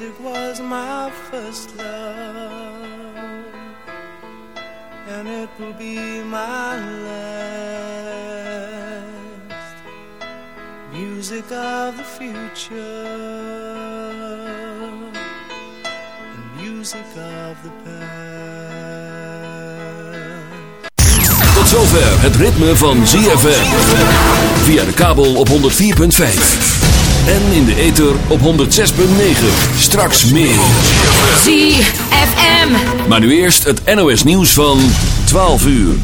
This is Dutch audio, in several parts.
Music was my first love, and it will be my last. Music of the future, and music of the past. Tot zover het ritme van ZFM. Via de kabel op 104.5. En in de ether op 106.9. Straks meer. ZFM. Maar nu eerst het NOS nieuws van 12 uur.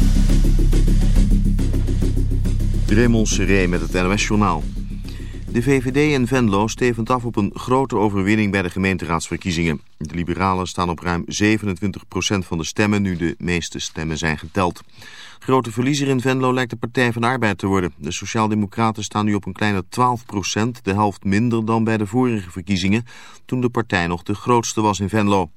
Raymond Seré met het NOS journaal. De VVD in Venlo stevend af op een grote overwinning bij de gemeenteraadsverkiezingen. De liberalen staan op ruim 27% van de stemmen nu de meeste stemmen zijn geteld. Grote verliezer in Venlo lijkt de Partij van Arbeid te worden. De Sociaaldemocraten staan nu op een kleine 12% de helft minder dan bij de vorige verkiezingen, toen de partij nog de grootste was in Venlo.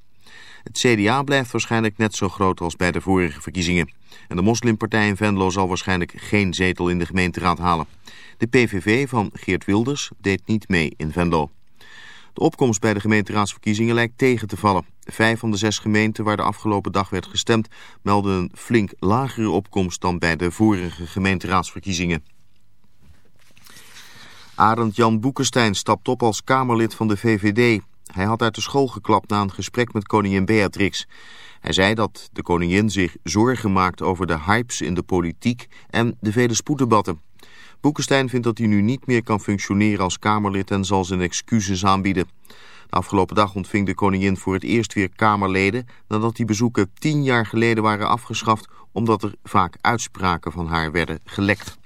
Het CDA blijft waarschijnlijk net zo groot als bij de vorige verkiezingen. En de moslimpartij in Venlo zal waarschijnlijk geen zetel in de gemeenteraad halen. De PVV van Geert Wilders deed niet mee in Venlo. De opkomst bij de gemeenteraadsverkiezingen lijkt tegen te vallen. Vijf van de zes gemeenten waar de afgelopen dag werd gestemd... melden een flink lagere opkomst dan bij de vorige gemeenteraadsverkiezingen. Arend Jan Boekenstein stapt op als Kamerlid van de VVD. Hij had uit de school geklapt na een gesprek met koningin Beatrix. Hij zei dat de koningin zich zorgen maakt over de hypes in de politiek en de vele spoeddebatten. Boekenstein vindt dat hij nu niet meer kan functioneren als Kamerlid en zal zijn excuses aanbieden. De afgelopen dag ontving de koningin voor het eerst weer Kamerleden... nadat die bezoeken tien jaar geleden waren afgeschaft... omdat er vaak uitspraken van haar werden gelekt.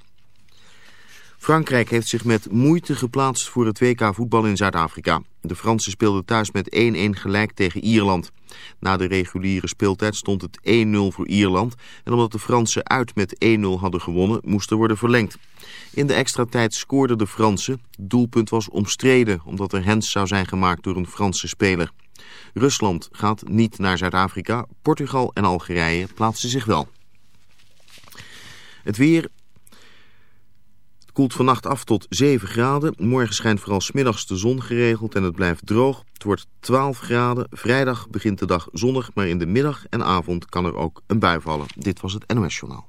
Frankrijk heeft zich met moeite geplaatst voor het WK voetbal in Zuid-Afrika. De Fransen speelden thuis met 1-1 gelijk tegen Ierland. Na de reguliere speeltijd stond het 1-0 voor Ierland... en omdat de Fransen uit met 1-0 hadden gewonnen, moest er worden verlengd. In de extra tijd scoorden de Fransen. Doelpunt was omstreden, omdat er hens zou zijn gemaakt door een Franse speler. Rusland gaat niet naar Zuid-Afrika. Portugal en Algerije plaatsen zich wel. Het weer koelt vannacht af tot 7 graden. Morgen schijnt vooral smiddags de zon geregeld en het blijft droog. Het wordt 12 graden. Vrijdag begint de dag zonnig, maar in de middag en avond kan er ook een bui vallen. Dit was het NOS Journaal.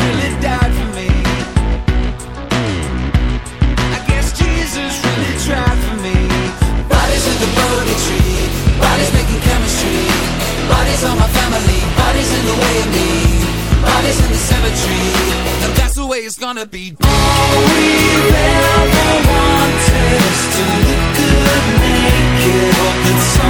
gonna be. All we've ever wanted is to look good naked.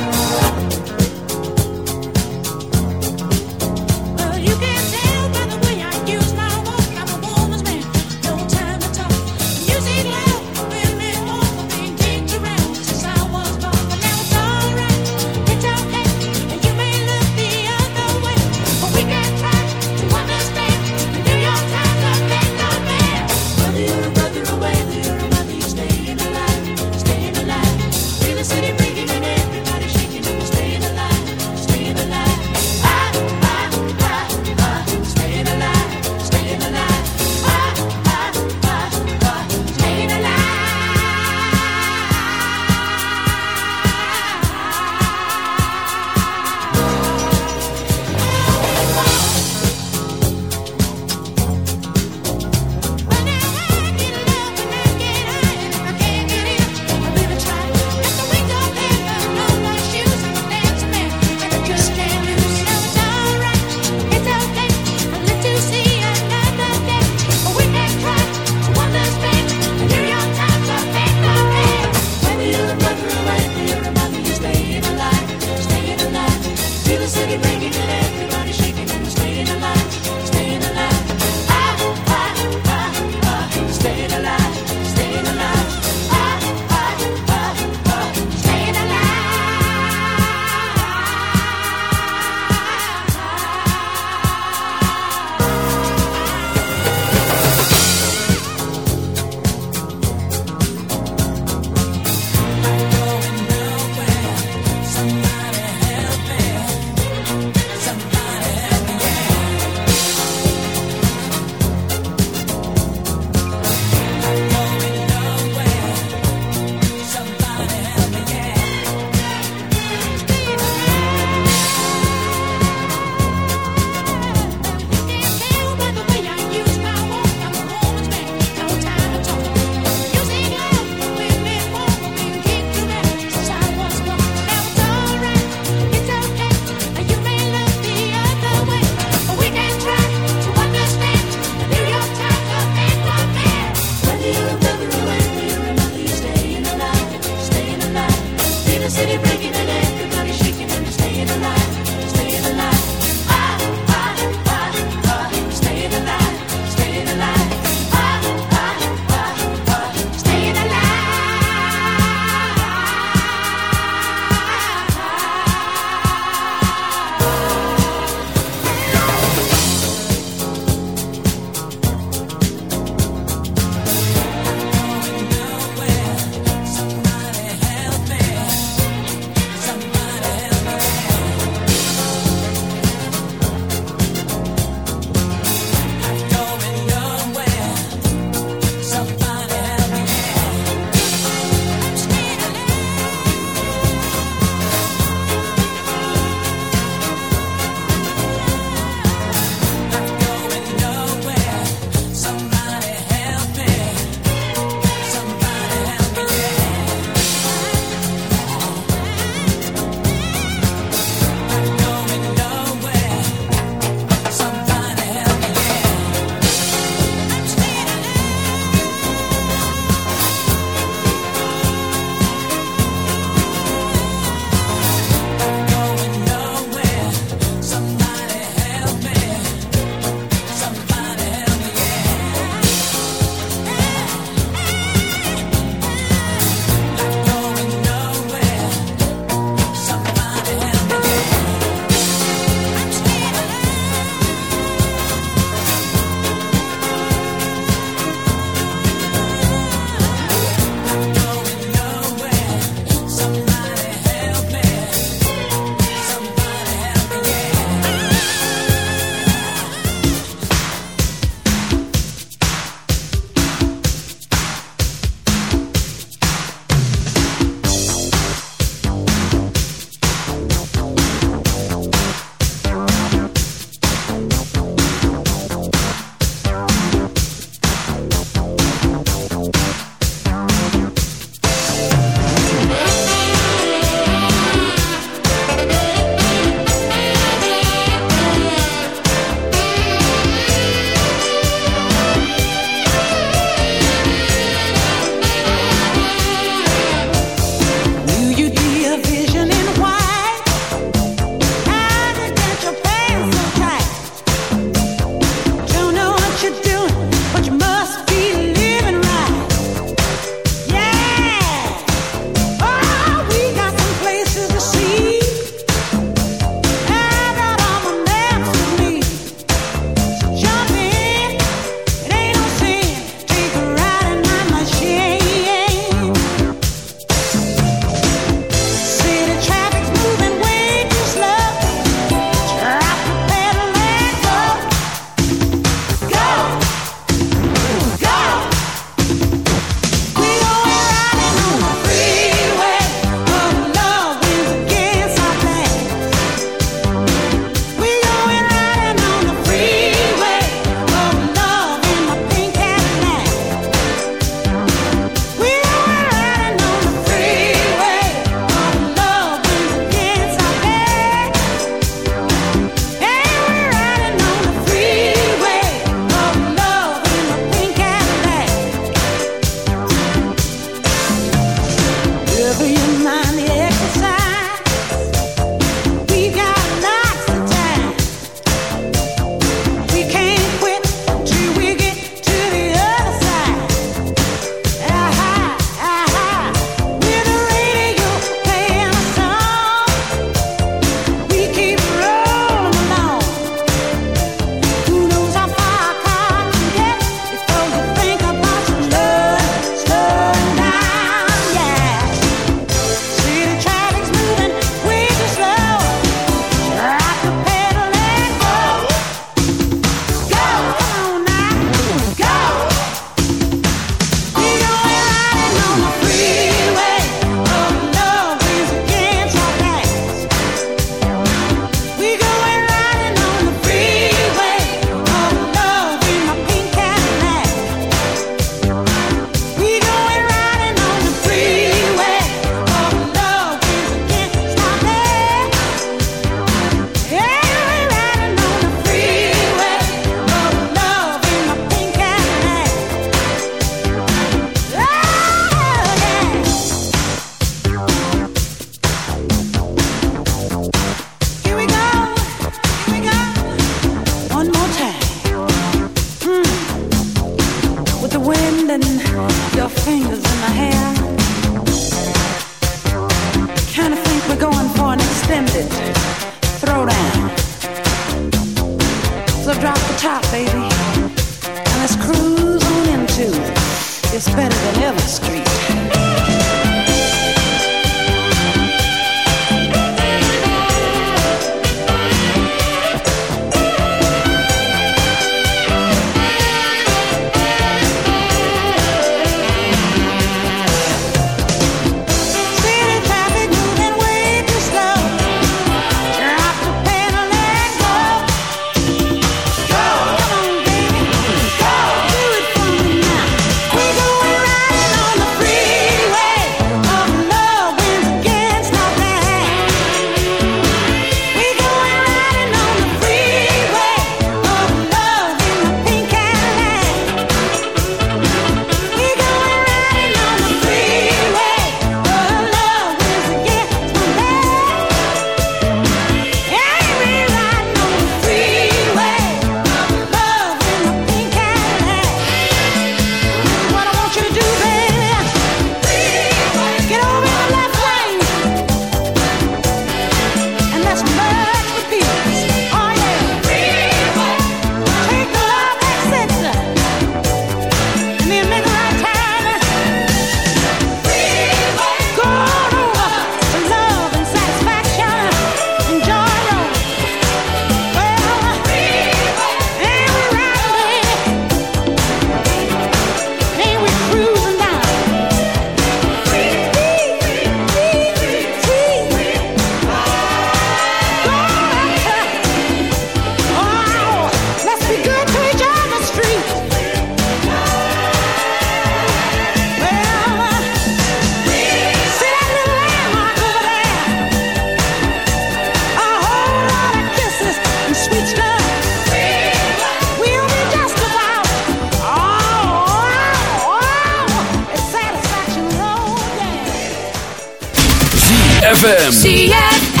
ZFM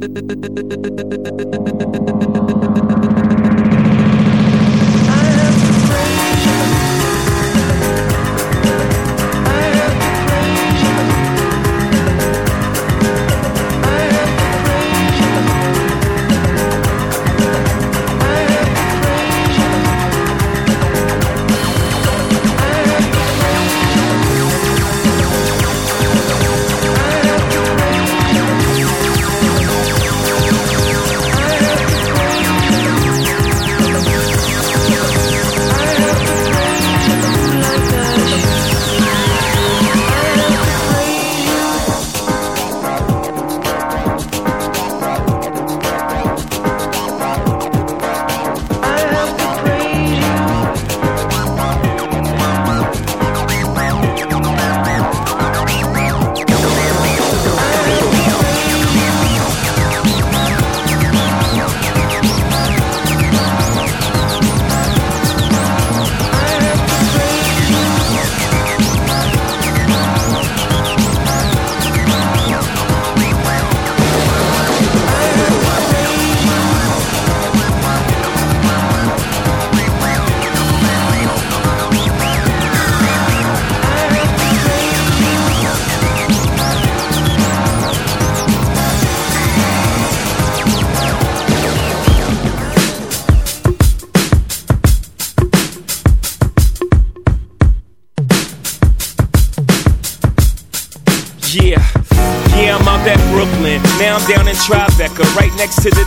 Thank you.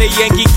A Yankee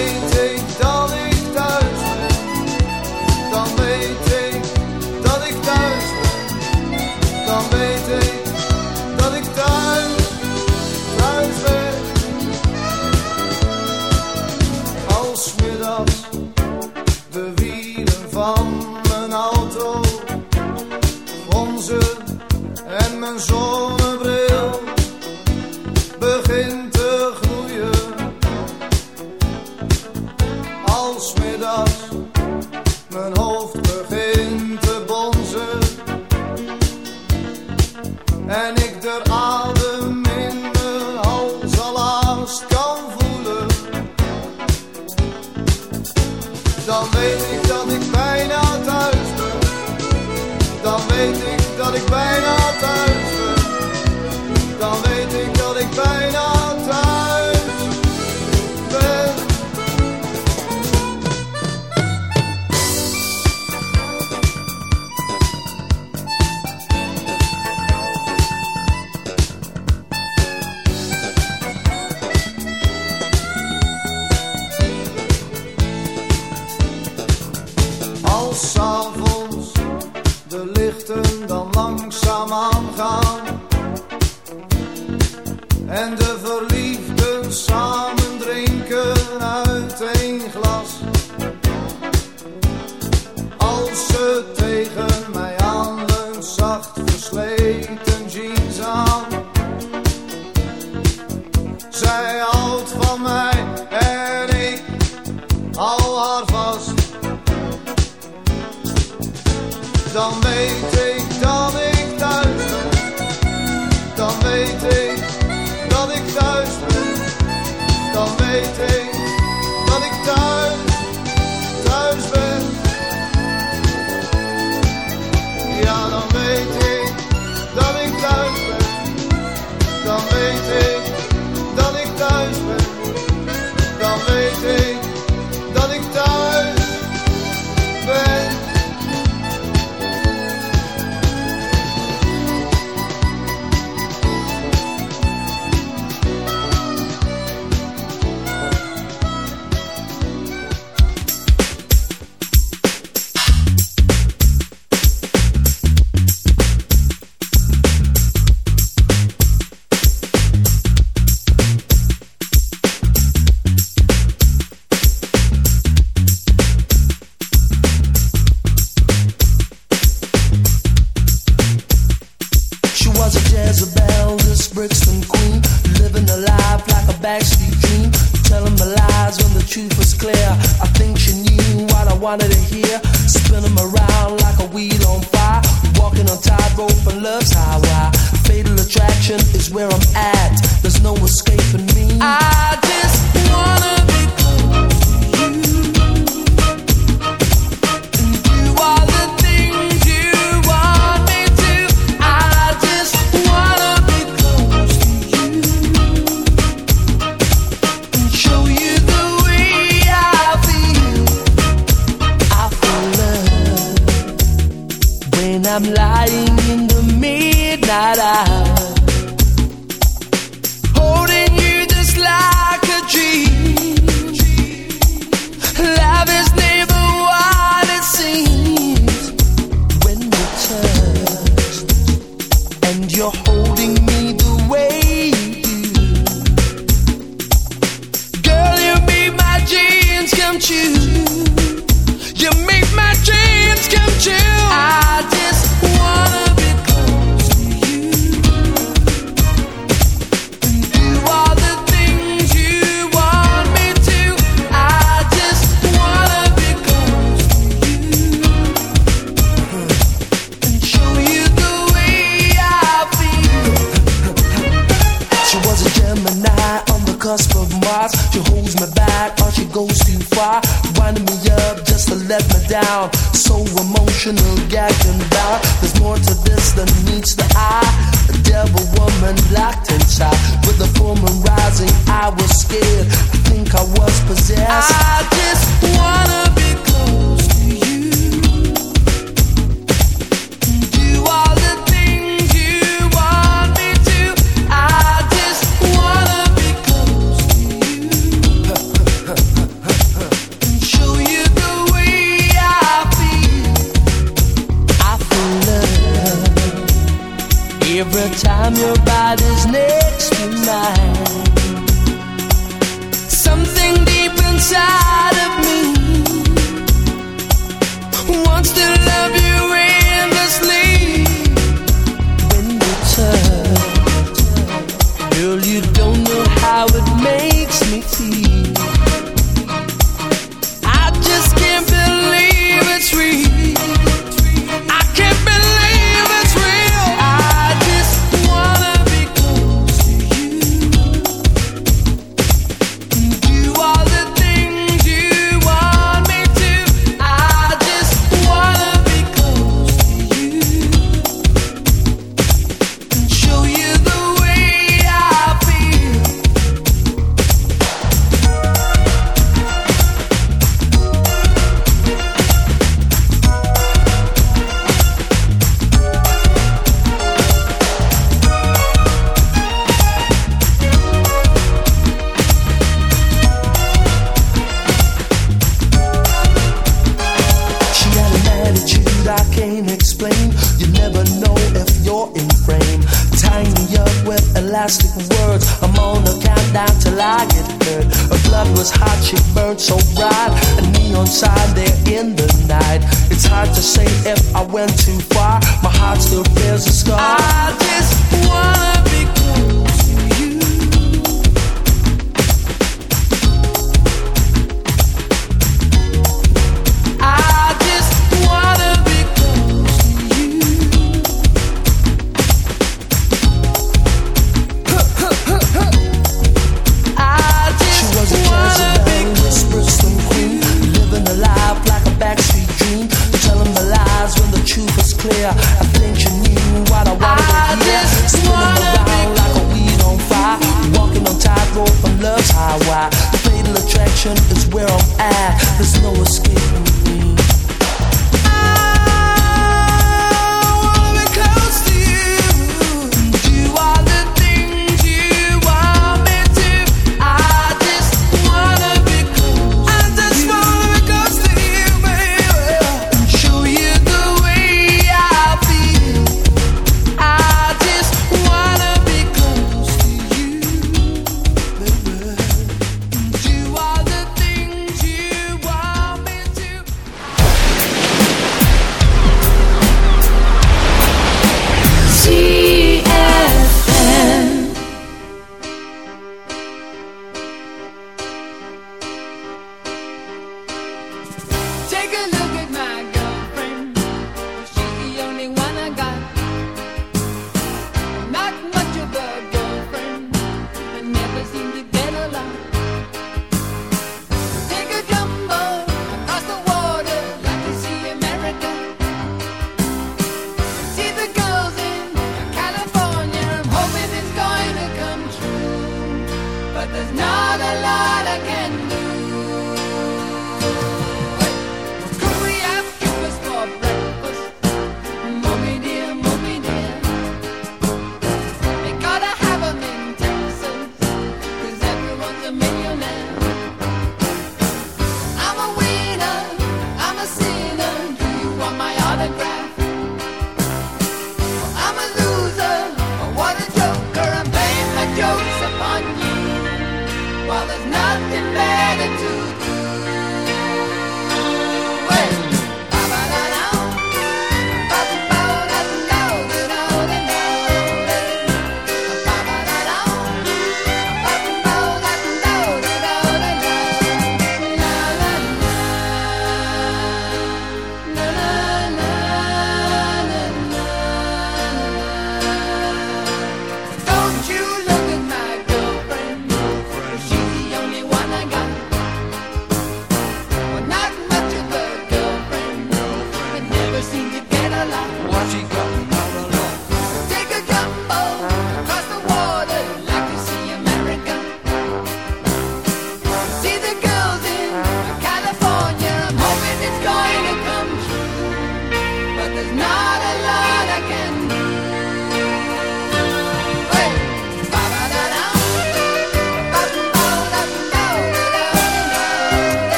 take, take,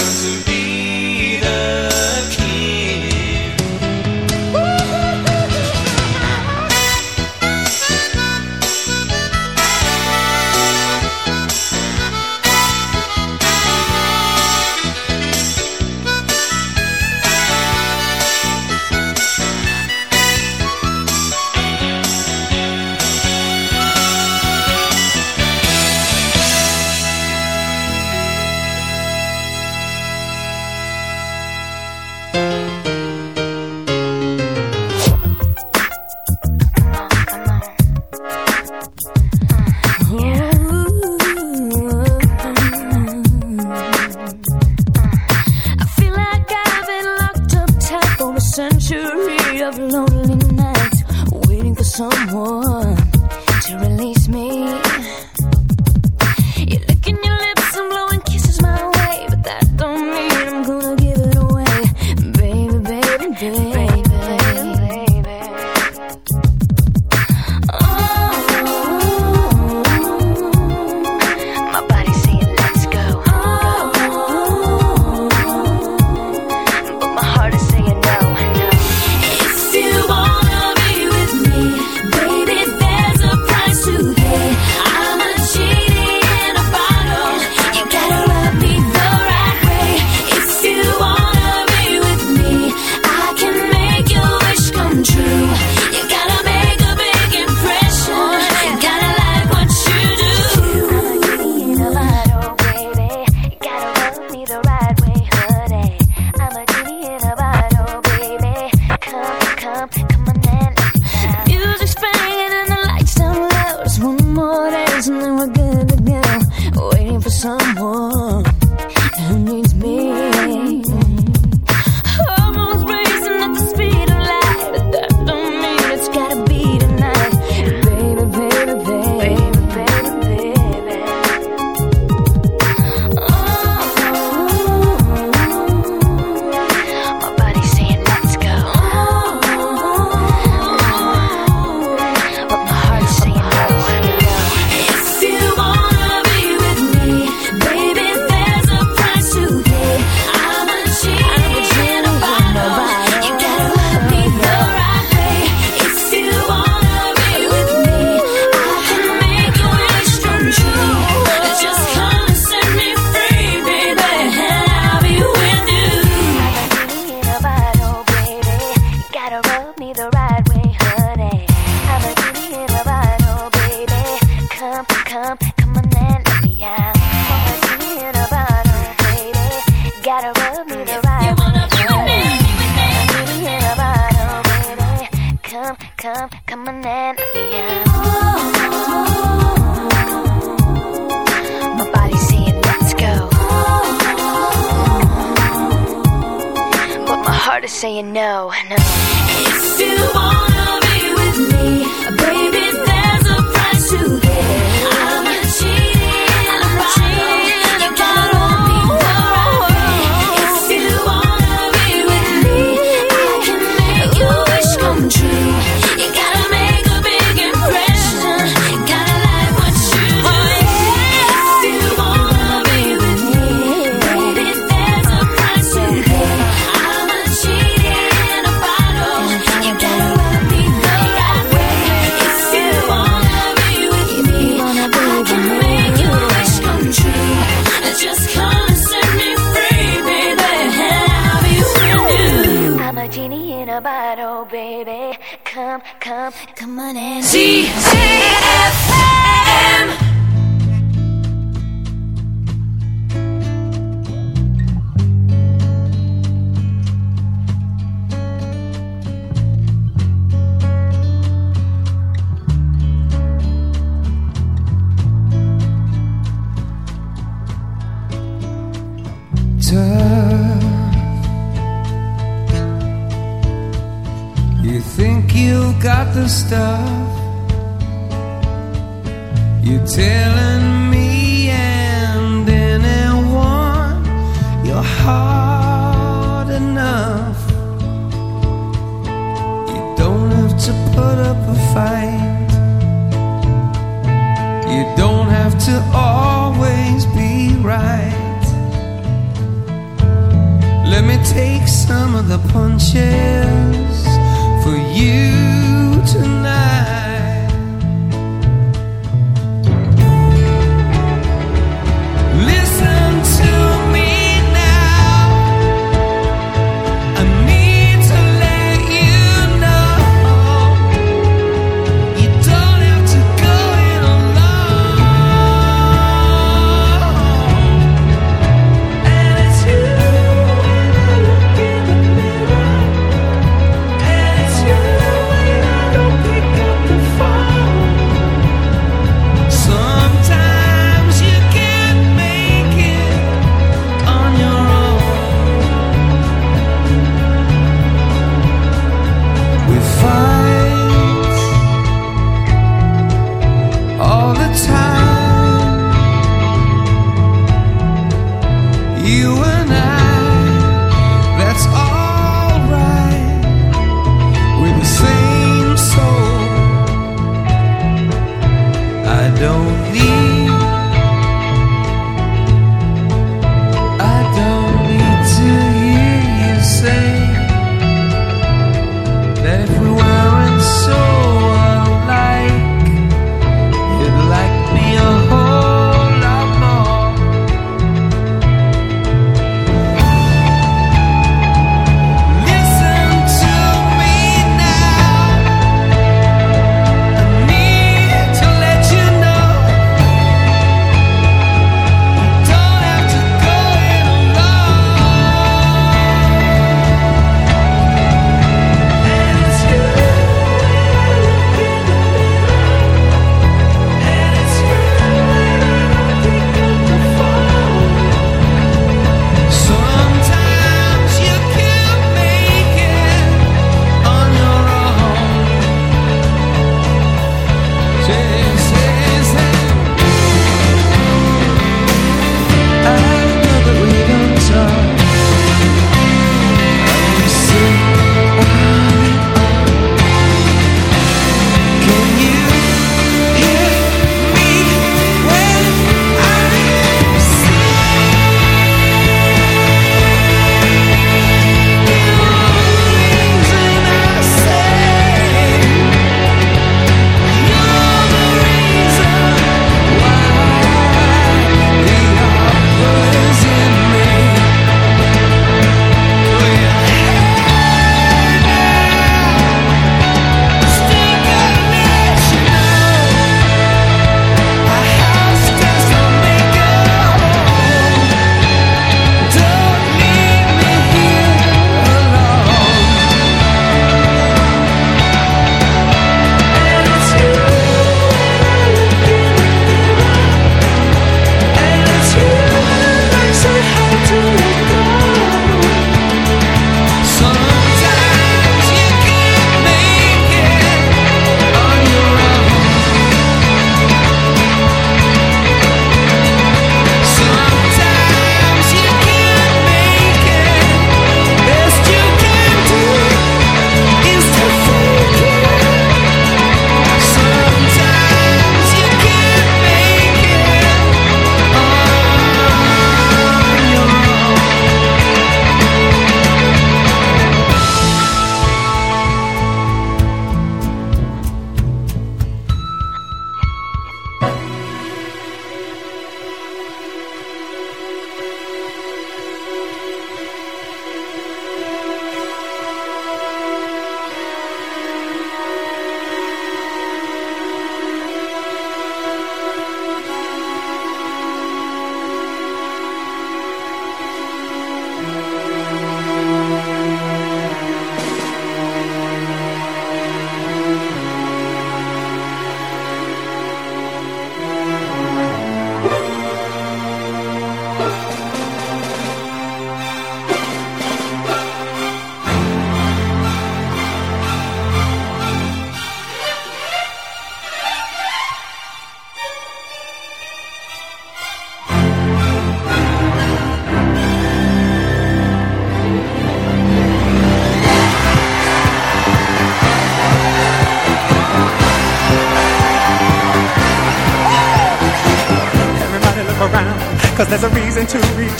Zoo.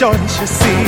Rejoice, you see.